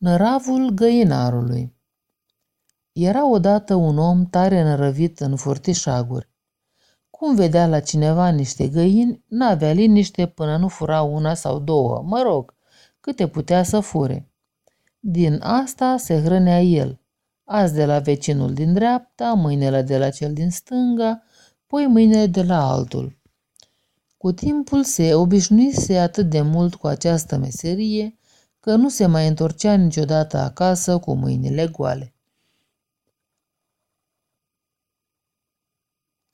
Năravul găinarului Era odată un om tare nărăvit în furtișaguri. Cum vedea la cineva niște găini, n-avea liniște până nu fura una sau două, mă rog, câte putea să fure. Din asta se hrănea el, azi de la vecinul din dreapta, mâinele de la cel din stânga, poi mâinile de la altul. Cu timpul se obișnuise atât de mult cu această meserie, că nu se mai întorcea niciodată acasă cu mâinile goale.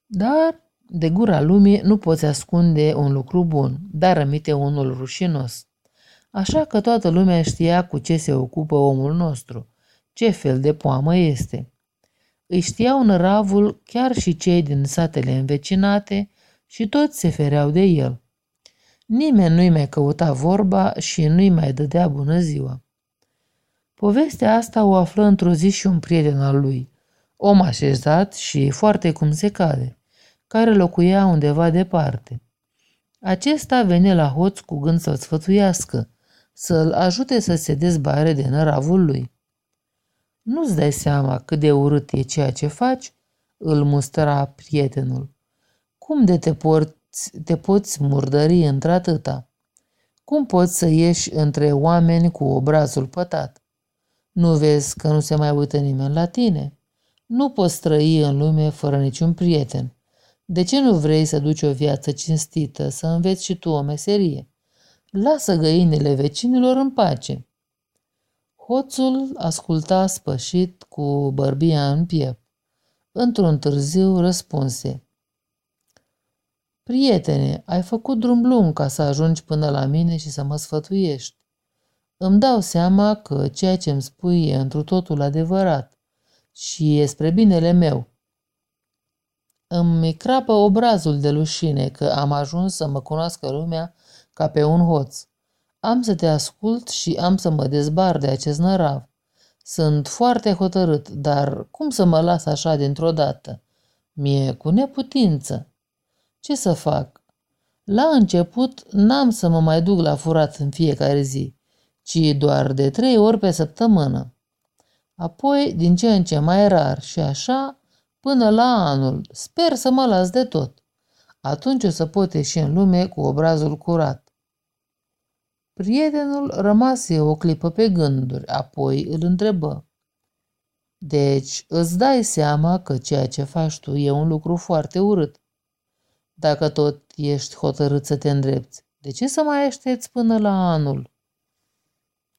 Dar de gura lumii nu poți ascunde un lucru bun, dar rămite unul rușinos. Așa că toată lumea știa cu ce se ocupă omul nostru, ce fel de poamă este. Îi știau năravul chiar și cei din satele învecinate și toți se fereau de el. Nimeni nu-i mai căuta vorba și nu-i mai dădea bună ziua. Povestea asta o află într-o zi și un prieten al lui, om așezat și foarte cum se cade, care locuia undeva departe. Acesta vine la hoț cu gând să-l sfătuiască, să-l ajute să se dezbare de năravul lui. Nu-ți dai seama cât de urât e ceea ce faci? îl mustra prietenul. Cum de te porți te poți murdări într-atâta? Cum poți să ieși între oameni cu obrazul pătat? Nu vezi că nu se mai uită nimeni la tine? Nu poți trăi în lume fără niciun prieten. De ce nu vrei să duci o viață cinstită, să înveți și tu o meserie? Lasă găinile vecinilor în pace. Hoțul asculta spășit cu bărbia în piept. Într-un târziu răspunse. Prietene, ai făcut drum lung ca să ajungi până la mine și să mă sfătuiești. Îmi dau seama că ceea ce îmi spui e întru totul adevărat și e spre binele meu. Îmi crapă obrazul de lușine că am ajuns să mă cunoască lumea ca pe un hoț. Am să te ascult și am să mă dezbar de acest nărav. Sunt foarte hotărât, dar cum să mă las așa dintr-o dată? Mie cu neputință. Ce să fac? La început n-am să mă mai duc la furat în fiecare zi, ci doar de trei ori pe săptămână. Apoi din ce în ce mai rar și așa până la anul. Sper să mă las de tot. Atunci o să pot ieși în lume cu obrazul curat. Prietenul rămase o clipă pe gânduri, apoi îl întrebă. Deci îți dai seama că ceea ce faci tu e un lucru foarte urât. Dacă tot ești hotărât să te îndrepți, de ce să mai aștepți până la anul?